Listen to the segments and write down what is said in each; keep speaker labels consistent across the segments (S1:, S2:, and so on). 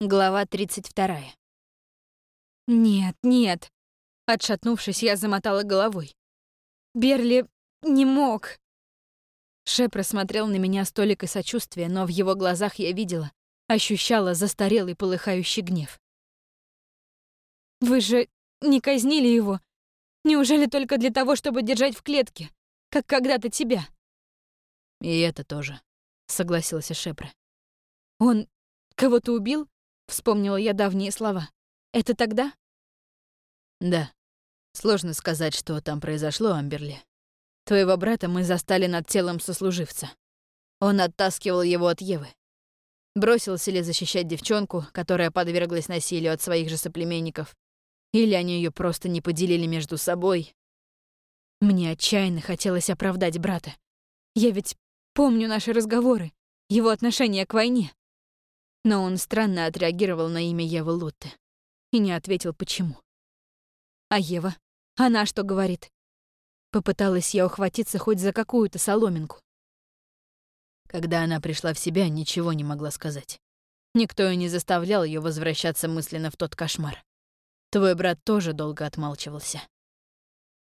S1: Глава 32. Нет, нет. Отшатнувшись, я замотала головой. Берли не мог. Шеп рассмотрел на меня с толикой сочувствия, но в его глазах я видела, ощущала застарелый полыхающий гнев. «Вы же не казнили его? Неужели только для того, чтобы держать в клетке, как когда-то тебя?»
S2: «И это тоже», — согласился Шепре.
S1: «Он кого-то убил?» Вспомнила я давние слова. Это тогда?
S2: Да. Сложно сказать, что там произошло, Амберли. Твоего брата мы застали над телом сослуживца. Он оттаскивал его от Евы. Бросился ли защищать девчонку, которая подверглась насилию от своих же соплеменников, или они ее просто не поделили между собой.
S1: Мне отчаянно хотелось оправдать брата. Я ведь помню наши разговоры, его отношение к войне. Но он странно отреагировал на имя Евы Лотте и не ответил, почему. А Ева? Она что говорит? Попыталась я ухватиться хоть за какую-то соломинку.
S2: Когда она пришла в себя, ничего не могла сказать. Никто и не заставлял ее возвращаться мысленно в тот кошмар. Твой брат тоже долго отмалчивался.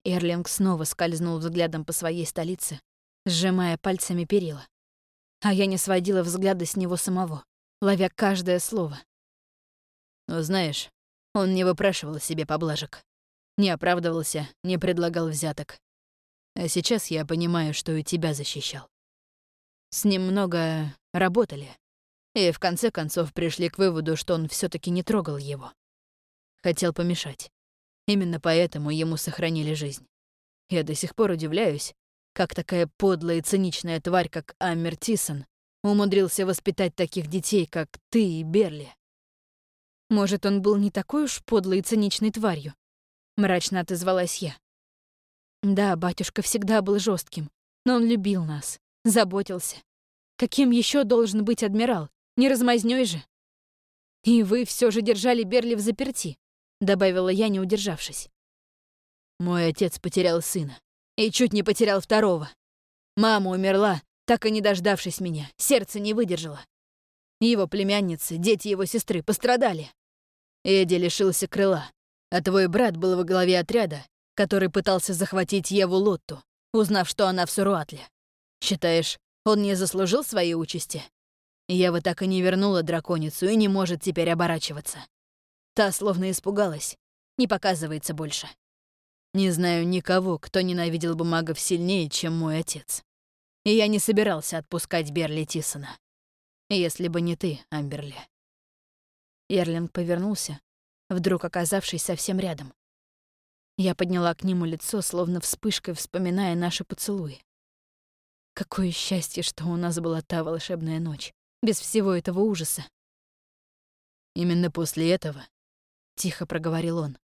S1: Эрлинг снова скользнул взглядом по своей столице, сжимая пальцами перила. А я не сводила взгляда с него самого ловя каждое слово.
S2: Но знаешь, он не выпрашивал себе поблажек. Не оправдывался, не предлагал взяток. А сейчас я понимаю, что и тебя защищал. С ним много работали. И в конце концов пришли к выводу, что он все таки не трогал его. Хотел помешать. Именно поэтому ему сохранили жизнь. Я до сих пор удивляюсь, как такая подлая и циничная тварь, как Аммер Тисон, умудрился воспитать таких детей, как ты и Берли.
S1: Может, он был не такой уж подлой и циничной тварью? Мрачно отозвалась я. Да, батюшка всегда был жестким, но он любил нас, заботился. Каким еще должен быть адмирал? Не размазнёй же. И вы все же держали Берли в заперти, добавила я, не удержавшись.
S2: Мой отец потерял сына и чуть не потерял второго. Мама умерла, так и не дождавшись меня, сердце не выдержало. Его племянницы, дети его сестры пострадали. Эдди лишился крыла, а твой брат был во главе отряда, который пытался захватить Еву Лотту, узнав, что она в Суруатле. Считаешь, он не заслужил своей участи? Ева так и не вернула драконицу и не может теперь оборачиваться. Та словно испугалась, не показывается больше. Не знаю никого, кто ненавидел бы магов сильнее, чем мой отец и я не собирался отпускать Берли Тисона. Если бы не ты, Амберли.
S1: Эрлинг повернулся, вдруг оказавшись совсем рядом. Я подняла к нему лицо, словно вспышкой вспоминая наши поцелуи. Какое счастье, что у нас была та волшебная ночь, без всего этого ужаса.
S2: Именно после этого, — тихо проговорил он,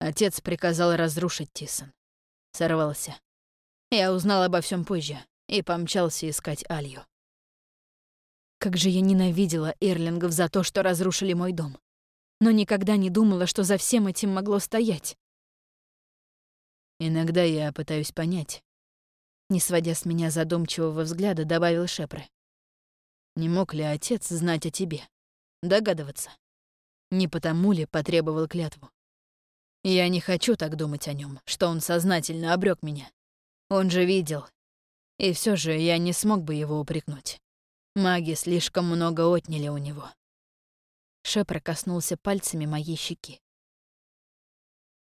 S2: отец приказал разрушить Тисон. Сорвался. Я узнал обо всем позже и помчался искать Алью.
S1: Как же я ненавидела Эрлингов за то, что разрушили мой дом. Но никогда не думала, что за всем этим могло стоять.
S2: Иногда я пытаюсь понять. Не сводя с меня задумчивого взгляда, добавил Шепре. Не мог ли отец знать о тебе? Догадываться? Не потому ли потребовал клятву? Я не хочу так думать о нем, что он сознательно обрек меня. Он же видел, и все же я не смог бы его упрекнуть. Маги слишком много отняли у него.
S1: Шепр коснулся пальцами моей щеки.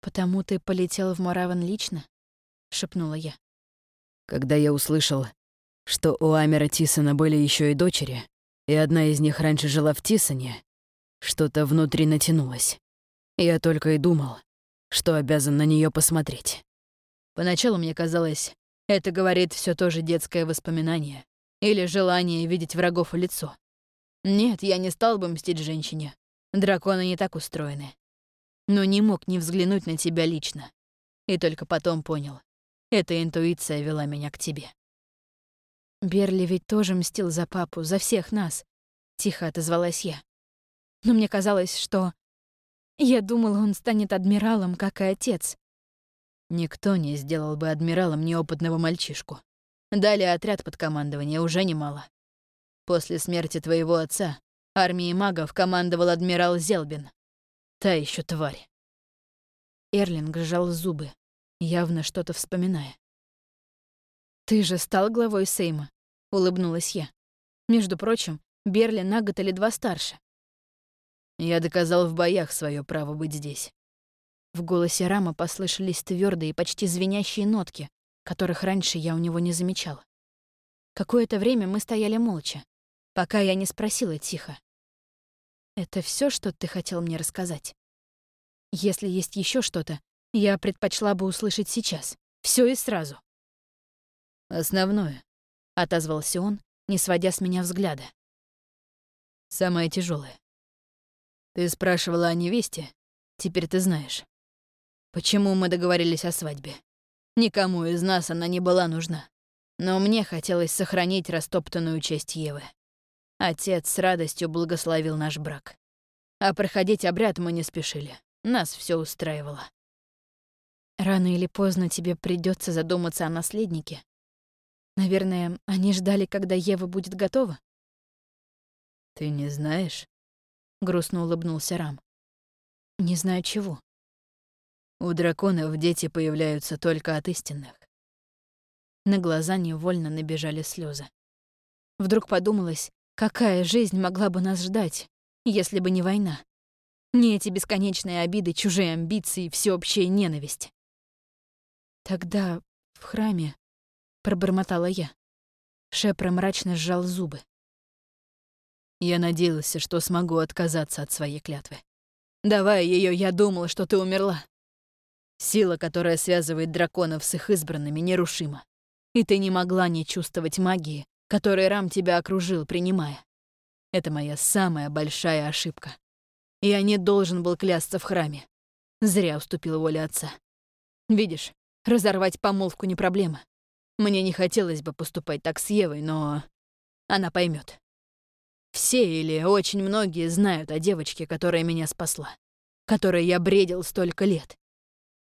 S1: «Потому ты полетел в Мораван лично?» — шепнула я.
S2: Когда я услышал, что у Амера Тисона были еще и дочери, и одна из них раньше жила в Тисоне, что-то внутри натянулось. Я только и думал, что обязан на нее посмотреть. Поначалу мне казалось, это говорит все то же детское воспоминание или желание видеть врагов в лицо. Нет, я не стал бы мстить женщине. Драконы не так устроены. Но не мог не взглянуть на тебя лично. И только потом понял. Эта интуиция вела меня к тебе.
S1: Берли ведь тоже мстил за папу, за всех нас. Тихо отозвалась я. Но мне казалось, что... Я думала, он станет адмиралом, как и отец.
S2: Никто не сделал бы адмиралом неопытного мальчишку. Дали отряд под командование уже немало. После смерти твоего отца Армией магов командовал адмирал Зелбин. Та еще тварь. Эрлинг сжал зубы, явно что-то вспоминая.
S1: «Ты же стал главой Сейма», — улыбнулась я. «Между прочим, Берли на год или два старше».
S2: «Я доказал в боях свое право быть здесь».
S1: В голосе Рама послышались твердые, почти звенящие нотки, которых раньше я у него не замечала. Какое-то время мы стояли молча, пока я не спросила тихо. «Это все, что ты хотел мне рассказать? Если есть еще что-то, я предпочла бы услышать сейчас. Все и сразу».
S2: «Основное», — отозвался он, не сводя с меня взгляда. «Самое тяжелое. Ты спрашивала о невесте, теперь ты знаешь. Почему мы договорились о свадьбе? Никому из нас она не была нужна. Но мне хотелось сохранить растоптанную честь Евы. Отец с радостью благословил наш брак. А проходить обряд мы не спешили. Нас все устраивало.
S1: Рано или поздно тебе придется задуматься о наследнике. Наверное, они ждали, когда Ева будет готова?
S2: Ты не знаешь? Грустно улыбнулся Рам.
S1: Не знаю чего.
S2: У драконов дети появляются только от истинных.
S1: На глаза невольно набежали слезы. Вдруг подумалось, какая жизнь могла бы нас ждать, если бы не война. Не эти бесконечные обиды, чужие амбиции и всеобщая ненависть. Тогда в храме пробормотала я. Шепра мрачно сжал зубы.
S2: Я надеялся, что смогу отказаться от своей клятвы. Давая ее, я думал, что ты умерла. Сила, которая связывает драконов с их избранными, нерушима и ты не могла не чувствовать магии, которой Рам тебя окружил, принимая. Это моя самая большая ошибка. Я не должен был клясться в храме. Зря уступил воле отца. Видишь, разорвать помолвку не проблема. Мне не хотелось бы поступать так с Евой, но она поймет. Все или очень многие знают о девочке, которая меня спасла, которой я бредил столько лет.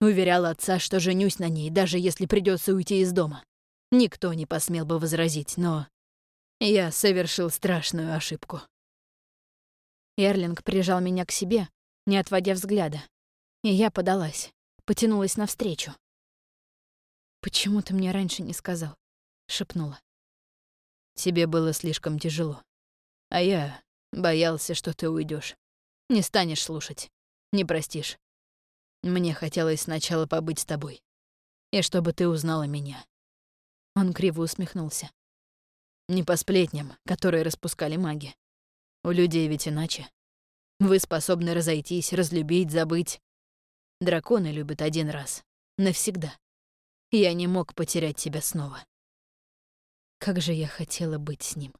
S2: Уверял отца, что женюсь на ней, даже если придется уйти из дома. Никто не посмел бы возразить, но я совершил страшную ошибку.
S1: Эрлинг прижал меня к себе, не отводя взгляда, и я подалась, потянулась навстречу. «Почему ты мне раньше не сказал?» — шепнула.
S2: «Тебе было слишком тяжело. А я боялся, что ты уйдешь. Не станешь слушать, не простишь. Мне хотелось сначала побыть с тобой, и чтобы ты узнала меня. Он криво усмехнулся. Не по сплетням, которые распускали маги. У людей ведь иначе. Вы способны разойтись, разлюбить, забыть. Драконы любят один раз. Навсегда. Я не мог потерять тебя снова.
S1: Как же я хотела быть с ним.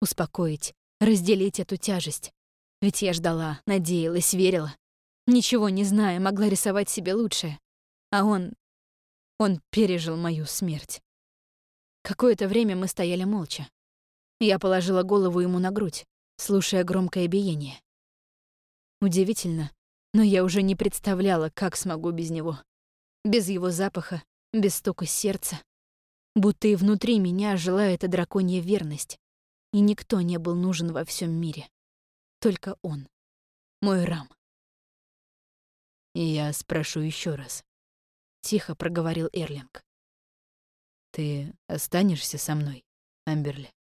S1: Успокоить, разделить эту тяжесть. Ведь я ждала, надеялась, верила. Ничего не зная, могла рисовать себе лучшее. А он... он пережил мою смерть. Какое-то время мы стояли молча. Я положила голову ему на грудь, слушая громкое биение. Удивительно, но я уже не представляла, как смогу без него. Без его запаха, без стука сердца. Будто и внутри меня жила эта драконья верность, и никто не был нужен во всем мире. Только он, мой Рам.
S2: «И я спрошу еще раз», — тихо проговорил Эрлинг. Ты останешься со мной, Амберли?